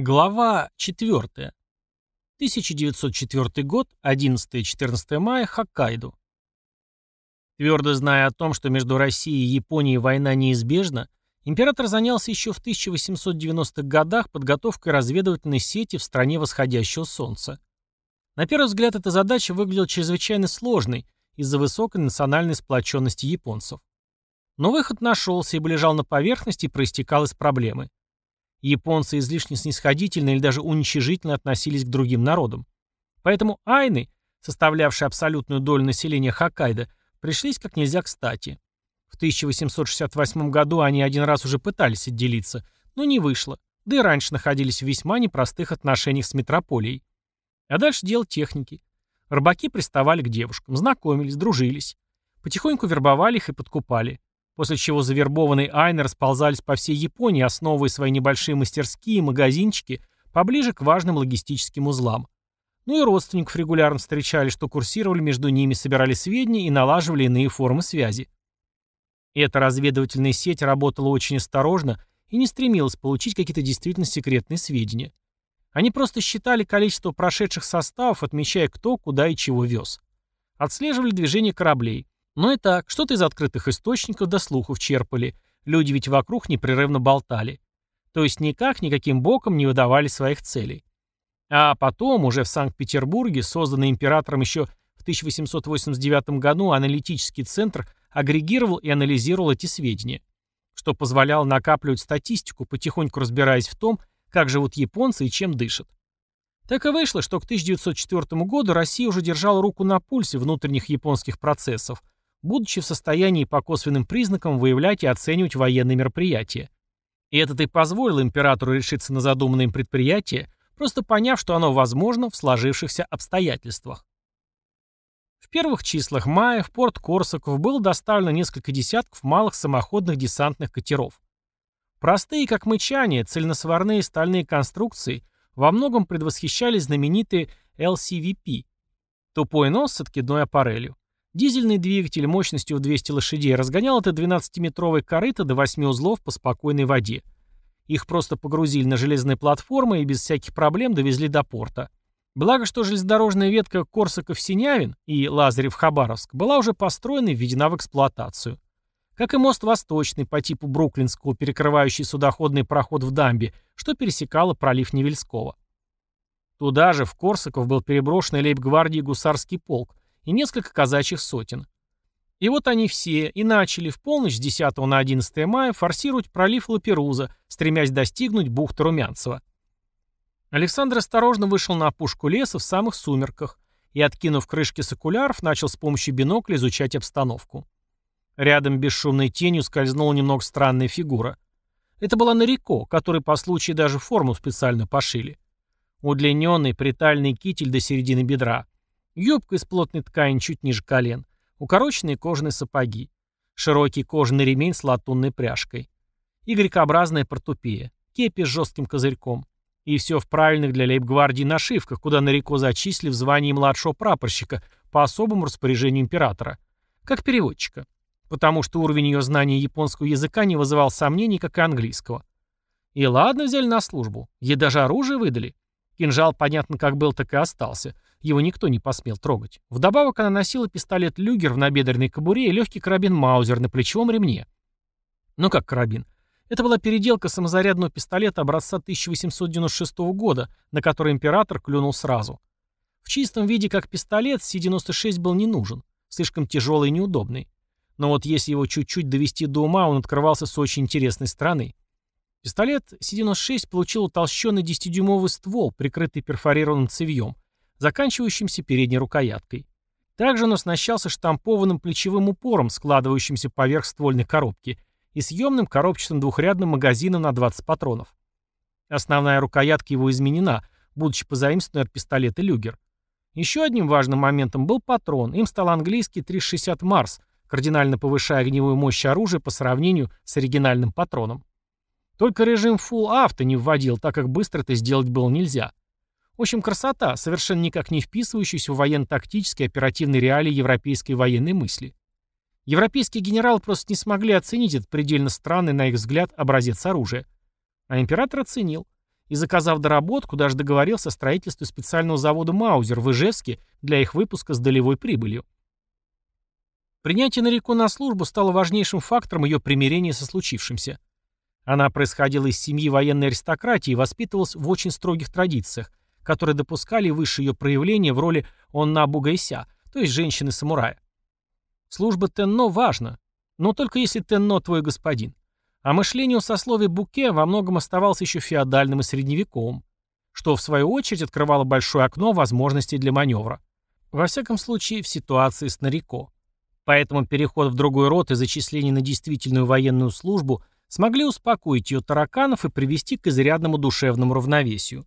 Глава 4. 1904 год, 11-14 мая, Хоккайдо. Твердо зная о том, что между Россией и Японией война неизбежна, император занялся еще в 1890-х годах подготовкой разведывательной сети в стране восходящего солнца. На первый взгляд эта задача выглядела чрезвычайно сложной из-за высокой национальной сплоченности японцев. Но выход нашелся, ибо лежал на поверхности и проистекал из проблемы. Японцы излишне снисходительно или даже уничижительно относились к другим народам. Поэтому айны, составлявшие абсолютную долю населения Хоккайдо, пришлись как нельзя кстати. В 1868 году они один раз уже пытались отделиться, но не вышло, да и раньше находились в весьма непростых отношениях с метрополией. А дальше дело техники. Рыбаки приставали к девушкам, знакомились, дружились. Потихоньку вербовали их и подкупали после чего завербованные айны расползались по всей Японии, основывая свои небольшие мастерские и магазинчики поближе к важным логистическим узлам. Ну и родственников регулярно встречали, что курсировали между ними, собирали сведения и налаживали иные формы связи. Эта разведывательная сеть работала очень осторожно и не стремилась получить какие-то действительно секретные сведения. Они просто считали количество прошедших составов, отмечая кто, куда и чего вез. Отслеживали движение кораблей, но и так, что-то из открытых источников до слухов черпали. Люди ведь вокруг непрерывно болтали. То есть никак, никаким боком не выдавали своих целей. А потом, уже в Санкт-Петербурге, созданный императором еще в 1889 году аналитический центр агрегировал и анализировал эти сведения, что позволяло накапливать статистику, потихоньку разбираясь в том, как живут японцы и чем дышат. Так и вышло, что к 1904 году Россия уже держала руку на пульсе внутренних японских процессов – будучи в состоянии по косвенным признакам выявлять и оценивать военные мероприятия. И это и позволило императору решиться на задуманное им предприятие, просто поняв, что оно возможно в сложившихся обстоятельствах. В первых числах мая в порт Корсаков было доставлено несколько десятков малых самоходных десантных катеров. Простые, как мычание, цельносварные стальные конструкции во многом предвосхищали знаменитые LCVP – тупой нос с откидной аппарелью. Дизельный двигатель мощностью в 200 лошадей разгонял это 12-метровое корыто до 8 узлов по спокойной воде. Их просто погрузили на железные платформы и без всяких проблем довезли до порта. Благо, что железнодорожная ветка Корсаков-Синявин и Лазарев-Хабаровск была уже построена и введена в эксплуатацию. Как и мост Восточный по типу Бруклинского, перекрывающий судоходный проход в дамбе, что пересекало пролив Невельского. Туда же, в Корсаков, был переброшен лейб-гвардии гусарский полк, и несколько казачьих сотен. И вот они все и начали в полночь с 10 на 11 мая форсировать пролив Лаперуза, стремясь достигнуть бухты Румянцева. Александр осторожно вышел на опушку леса в самых сумерках и, откинув крышки сокуляров, начал с помощью бинокля изучать обстановку. Рядом бесшумной тенью скользнула немного странная фигура. Это была Нарико, который по случаю даже форму специально пошили. Удлиненный притальный китель до середины бедра – Юбка из плотной ткани чуть ниже колен. Укороченные кожаные сапоги. Широкий кожаный ремень с латунной пряжкой. Y-образная портупея. Кепи с жестким козырьком. И все в правильных для лейб-гвардии нашивках, куда Нарико зачислили в звании младшего прапорщика по особому распоряжению императора. Как переводчика. Потому что уровень ее знания японского языка не вызывал сомнений, как и английского. И ладно взяли на службу. Ей даже оружие выдали. Кинжал, понятно, как был, так и остался. Его никто не посмел трогать. Вдобавок она носила пистолет «Люгер» в набедренной кобуре и легкий карабин «Маузер» на плечевом ремне. Ну как карабин? Это была переделка самозарядного пистолета образца 1896 года, на который император клюнул сразу. В чистом виде как пистолет Си-96 был не нужен, слишком тяжелый и неудобный. Но вот если его чуть-чуть довести до ума, он открывался с очень интересной стороны. Пистолет Си-96 получил утолщенный 10-дюймовый ствол, прикрытый перфорированным цевьем – заканчивающимся передней рукояткой. Также он оснащался штампованным плечевым упором, складывающимся поверх ствольной коробки, и съемным коробчатым двухрядным магазином на 20 патронов. Основная рукоятка его изменена, будучи позаимствованной от пистолета «Люгер». Еще одним важным моментом был патрон. Им стал английский 360 «Марс», кардинально повышая огневую мощь оружия по сравнению с оригинальным патроном. Только режим Full Auto не вводил, так как быстро это сделать было нельзя. В общем, красота, совершенно никак не вписывающаяся в военно-тактические оперативные реалии европейской военной мысли. Европейские генералы просто не смогли оценить этот предельно странный, на их взгляд, образец оружия. А император оценил. И заказав доработку, даже договорился о строительстве специального завода «Маузер» в Ижевске для их выпуска с долевой прибылью. Принятие Нарико на службу стало важнейшим фактором ее примирения со случившимся. Она происходила из семьи военной аристократии и воспитывалась в очень строгих традициях, которые допускали высшее ее проявление в роли Онна Бугайся, то есть женщины-самурая. Служба Тенно важна, но только если Тенно твой господин. А мышление у сословия Буке во многом оставалось еще феодальным и средневековым, что в свою очередь открывало большое окно возможностей для маневра. Во всяком случае, в ситуации с Нарико. Поэтому переход в другой род и зачисление на действительную военную службу смогли успокоить ее тараканов и привести к изрядному душевному равновесию.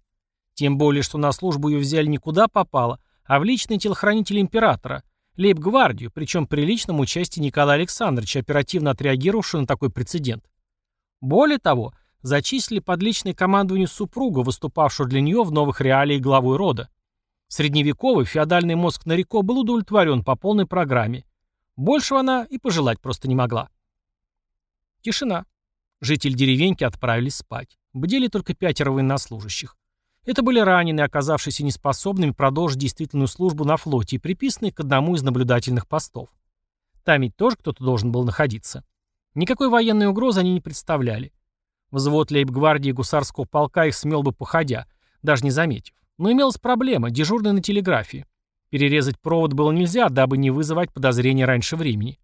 Тем более, что на службу ее взяли не куда попало, а в личный телохранитель императора, лейб-гвардию, причем при личном участии Николая Александровича, оперативно отреагировавшего на такой прецедент. Более того, зачислили под личное командование супруга, выступавшего для нее в новых реалиях главой рода. Средневековый феодальный мозг Нарико был удовлетворен по полной программе. Большего она и пожелать просто не могла. Тишина. Жители деревеньки отправились спать. Бдели только пятеро военнослужащих. Это были раненые, оказавшиеся неспособными продолжить действительную службу на флоте и приписанные к одному из наблюдательных постов. Там ведь тоже кто-то должен был находиться. Никакой военной угрозы они не представляли. Взвод лейб-гвардии гусарского полка их смел бы походя, даже не заметив. Но имелась проблема, дежурный на телеграфии. Перерезать провод было нельзя, дабы не вызывать подозрения раньше времени.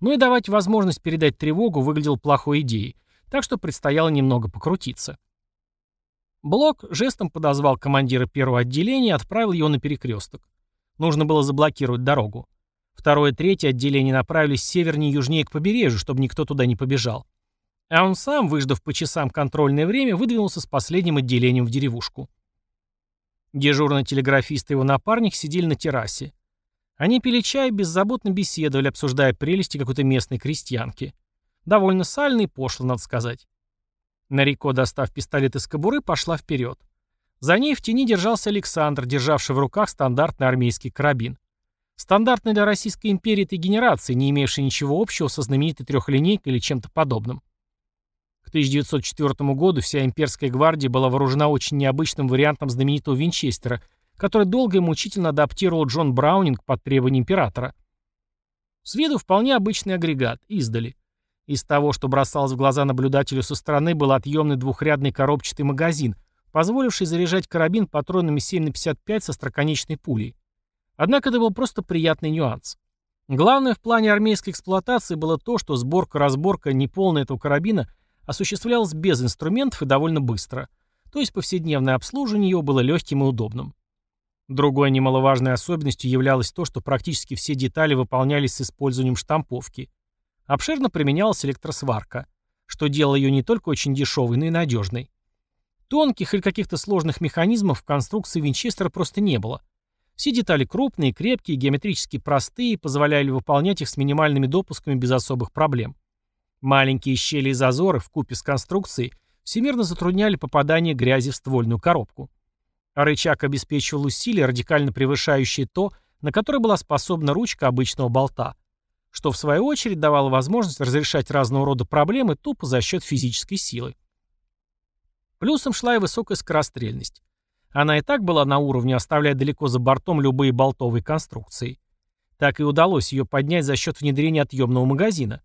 Но и давать возможность передать тревогу выглядел плохой идеей, так что предстояло немного покрутиться. Блок жестом подозвал командира первого отделения и отправил его на перекресток. Нужно было заблокировать дорогу. Второе и третье отделение направились севернее и южнее к побережью, чтобы никто туда не побежал. А он сам, выждав по часам контрольное время, выдвинулся с последним отделением в деревушку. Дежурный телеграфист и его напарник сидели на террасе. Они пили чай и беззаботно беседовали, обсуждая прелести какой-то местной крестьянки. Довольно сальный и пошло, надо сказать. Нарико, достав пистолет из кобуры, пошла вперед. За ней в тени держался Александр, державший в руках стандартный армейский карабин. Стандартный для Российской империи этой генерации, не имевший ничего общего со знаменитой трехлинейкой или чем-то подобным. К 1904 году вся имперская гвардия была вооружена очень необычным вариантом знаменитого Винчестера, который долго и мучительно адаптировал Джон Браунинг под требования императора. С виду вполне обычный агрегат, издали. Из того, что бросалось в глаза наблюдателю со стороны, был отъемный двухрядный коробчатый магазин, позволивший заряжать карабин патронами 7 на 55 со строконечной пулей. Однако это был просто приятный нюанс. Главное в плане армейской эксплуатации было то, что сборка-разборка неполная этого карабина осуществлялась без инструментов и довольно быстро. То есть повседневное обслуживание его было легким и удобным. Другой немаловажной особенностью являлось то, что практически все детали выполнялись с использованием штамповки. Обширно применялась электросварка, что делало ее не только очень дешевой, но и надежной. Тонких или каких-то сложных механизмов в конструкции Винчестера просто не было – все детали крупные, крепкие, геометрически простые, позволяли выполнять их с минимальными допусками без особых проблем. Маленькие щели и зазоры в купе с конструкцией всемирно затрудняли попадание грязи в ствольную коробку. Рычаг обеспечивал усилия, радикально превышающие то, на которое была способна ручка обычного болта, что в свою очередь давало возможность разрешать разного рода проблемы тупо за счет физической силы. Плюсом шла и высокая скорострельность. Она и так была на уровне, оставляя далеко за бортом любые болтовые конструкции. Так и удалось ее поднять за счет внедрения отъемного магазина.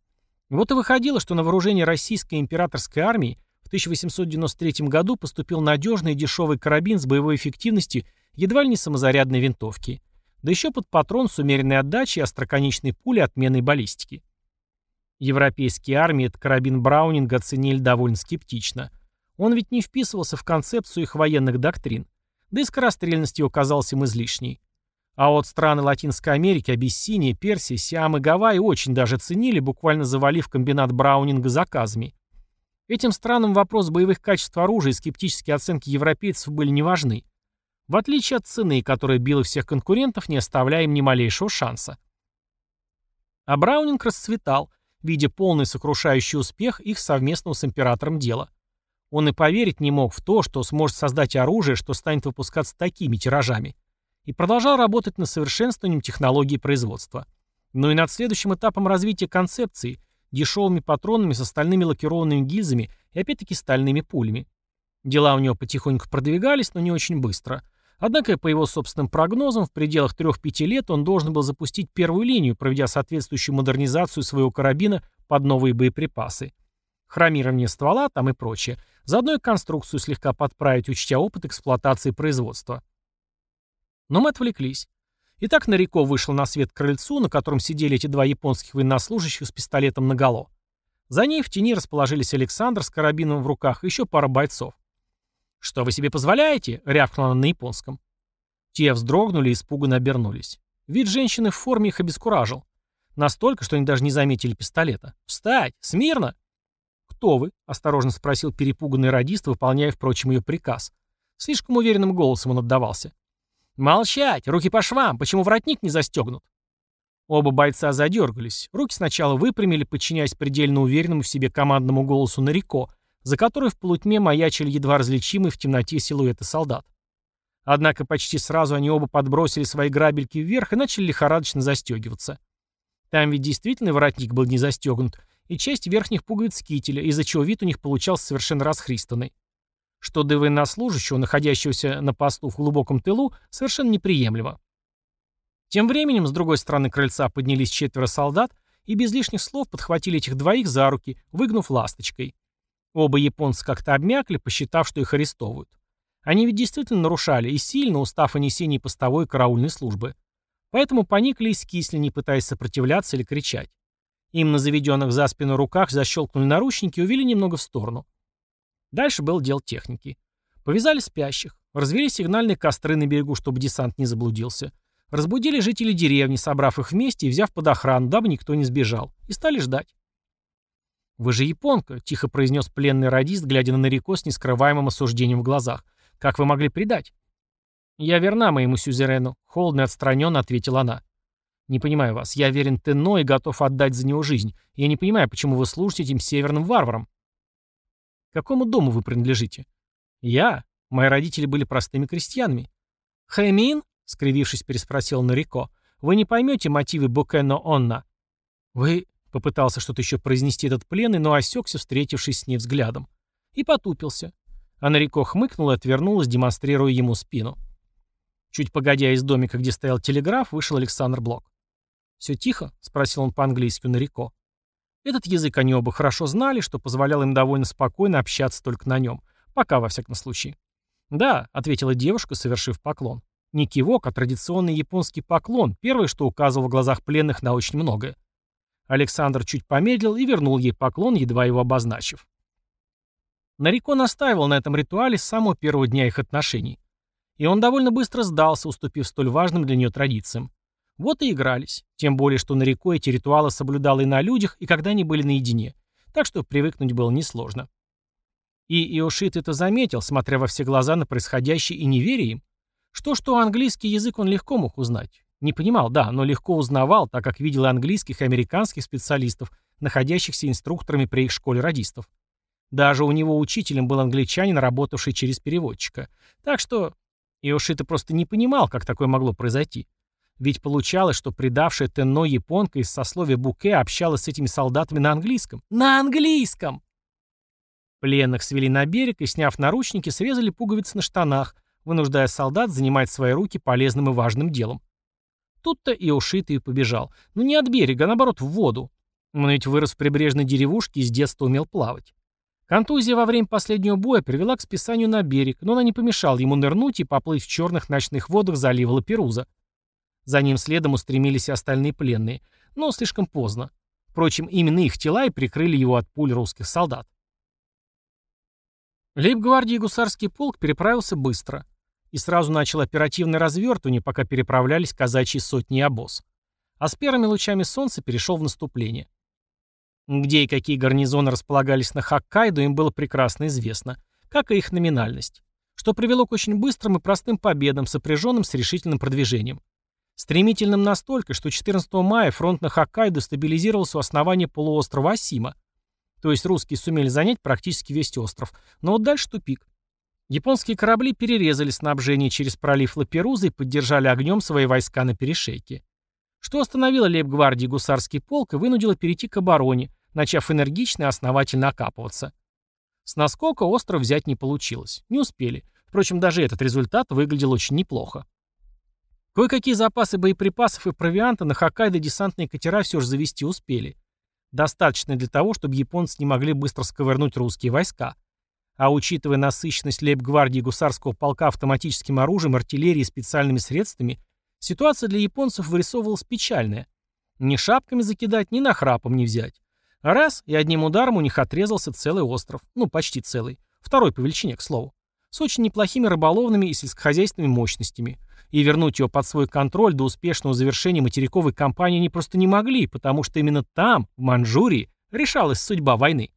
Вот и выходило, что на вооружение российской императорской армии в 1893 году поступил надежный и дешевый карабин с боевой эффективностью едва ли не самозарядной винтовки. Да еще под патрон с умеренной отдачей и остроконечной пули отменной баллистики. Европейские армии этот карабин Браунинга оценили довольно скептично. Он ведь не вписывался в концепцию их военных доктрин да и скорострельность его казалась им излишней. А вот страны Латинской Америки, Абиссиния, Персия, Сиам и Гавайи очень даже ценили, буквально завалив комбинат Браунинга заказами. Этим странам вопрос боевых качеств оружия и скептические оценки европейцев были не важны. В отличие от цены, которая била всех конкурентов, не оставляя им ни малейшего шанса. А Браунинг расцветал, видя полный сокрушающий успех их совместного с императором дела. Он и поверить не мог в то, что сможет создать оружие, что станет выпускаться такими тиражами. И продолжал работать над совершенствованием технологии производства. Но и над следующим этапом развития концепции – дешевыми патронами с остальными лакированными гильзами и опять-таки стальными пулями. Дела у него потихоньку продвигались, но не очень быстро. Однако, по его собственным прогнозам, в пределах 3-5 лет он должен был запустить первую линию, проведя соответствующую модернизацию своего карабина под новые боеприпасы. Хромирование ствола там и прочее. Заодно и конструкцию слегка подправить, учтя опыт эксплуатации производства. Но мы отвлеклись. Итак, Нарико вышел на свет к крыльцу, на котором сидели эти два японских военнослужащих с пистолетом наголо. За ней в тени расположились Александр с карабином в руках и еще пара бойцов. «Что вы себе позволяете?» — рявкнула она на японском. Те вздрогнули и испуганно обернулись. Вид женщины в форме их обескуражил. Настолько, что они даже не заметили пистолета. «Встать! Смирно!» «Кто вы?» — осторожно спросил перепуганный радист, выполняя, впрочем, ее приказ. Слишком уверенным голосом он отдавался. «Молчать! Руки по швам! Почему воротник не застегнут?» Оба бойца задергались. Руки сначала выпрямили, подчиняясь предельно уверенному в себе командному голосу Нарико, за которой в полутьме маячили едва различимые в темноте силуэты солдат. Однако почти сразу они оба подбросили свои грабельки вверх и начали лихорадочно застегиваться. Там ведь действительно воротник был не застегнут, и часть верхних пуговиц кителя, из-за чего вид у них получался совершенно расхристанный. Что до военнослужащего, находящегося на посту в глубоком тылу, совершенно неприемлемо. Тем временем с другой стороны крыльца поднялись четверо солдат и без лишних слов подхватили этих двоих за руки, выгнув ласточкой. Оба японца как-то обмякли, посчитав, что их арестовывают. Они ведь действительно нарушали и сильно устав о несении постовой караульной службы. Поэтому поникли и скисли, не пытаясь сопротивляться или кричать. Им на заведенных за спину руках защелкнули наручники и увели немного в сторону. Дальше был дел техники. Повязали спящих, развели сигнальные костры на берегу, чтобы десант не заблудился. Разбудили жителей деревни, собрав их вместе и взяв под охрану, дабы никто не сбежал. И стали ждать. «Вы же японка», — тихо произнес пленный радист, глядя на Нарико с нескрываемым осуждением в глазах. «Как вы могли предать?» «Я верна моему сюзерену», — холодно и отстраненно ответила она. «Не понимаю вас. Я верен Тенно и готов отдать за него жизнь. Я не понимаю, почему вы служите этим северным варварам». «К какому дому вы принадлежите?» «Я. Мои родители были простыми крестьянами». «Хэмин?» — скривившись, переспросил Нарико. «Вы не поймете мотивы Букэно Онна». «Вы Попытался что-то еще произнести этот пленный, но осекся, встретившись с ней взглядом. И потупился. А Нарико хмыкнула и отвернулась, демонстрируя ему спину. Чуть погодя из домика, где стоял телеграф, вышел Александр Блок. «Все тихо?» — спросил он по-английски у Нарико. Этот язык они оба хорошо знали, что позволяло им довольно спокойно общаться только на нем. Пока, во всяком случае. «Да», — ответила девушка, совершив поклон. Не кивок, а традиционный японский поклон, первое, что указывало в глазах пленных на очень многое. Александр чуть помедлил и вернул ей поклон, едва его обозначив. Нарико настаивал на этом ритуале с самого первого дня их отношений. И он довольно быстро сдался, уступив столь важным для нее традициям. Вот и игрались. Тем более, что Нарико эти ритуалы соблюдал и на людях, и когда они были наедине. Так что привыкнуть было несложно. И Иошит это заметил, смотря во все глаза на происходящее и не веря им. Что-что английский язык он легко мог узнать. Не понимал, да, но легко узнавал, так как видел английских и американских специалистов, находящихся инструкторами при их школе радистов. Даже у него учителем был англичанин, работавший через переводчика. Так что Иошита просто не понимал, как такое могло произойти. Ведь получалось, что предавшая Тенно японка из сословия Буке общалась с этими солдатами на английском. На английском! Пленных свели на берег и, сняв наручники, срезали пуговицы на штанах, вынуждая солдат занимать свои руки полезным и важным делом. Тут-то и ушитый побежал. Ну не от берега, а наоборот в воду. Он ведь вырос в прибрежной деревушке и с детства умел плавать. Контузия во время последнего боя привела к списанию на берег, но она не помешала ему нырнуть и поплыть в черных ночных водах залива Лаперуза. За ним следом устремились остальные пленные, но слишком поздно. Впрочем, именно их тела и прикрыли его от пуль русских солдат. Лейб-гвардии гусарский полк переправился быстро и сразу начал оперативное развертывание, пока переправлялись казачьи сотни и обоз. А с первыми лучами солнца перешел в наступление. Где и какие гарнизоны располагались на Хоккайдо, им было прекрасно известно, как и их номинальность, что привело к очень быстрым и простым победам, сопряженным с решительным продвижением. Стремительным настолько, что 14 мая фронт на Хоккайдо стабилизировался у основания полуострова Асима. То есть русские сумели занять практически весь остров, но вот дальше тупик. Японские корабли перерезали снабжение через пролив Лаперуза и поддержали огнем свои войска на перешейке. Что остановило лейб-гвардии гусарский полк и вынудило перейти к обороне, начав энергично и основательно окапываться. С наскока остров взять не получилось. Не успели. Впрочем, даже этот результат выглядел очень неплохо. Кое-какие запасы боеприпасов и провианта на Хоккайдо десантные катера все же завести успели. Достаточно для того, чтобы японцы не могли быстро сковырнуть русские войска. А учитывая насыщенность лейб-гвардии гусарского полка автоматическим оружием, артиллерией и специальными средствами, ситуация для японцев вырисовывалась печальная. Ни шапками закидать, ни нахрапом не взять. Раз, и одним ударом у них отрезался целый остров. Ну, почти целый. Второй по величине, к слову. С очень неплохими рыболовными и сельскохозяйственными мощностями. И вернуть его под свой контроль до успешного завершения материковой кампании они просто не могли, потому что именно там, в Манчжурии, решалась судьба войны.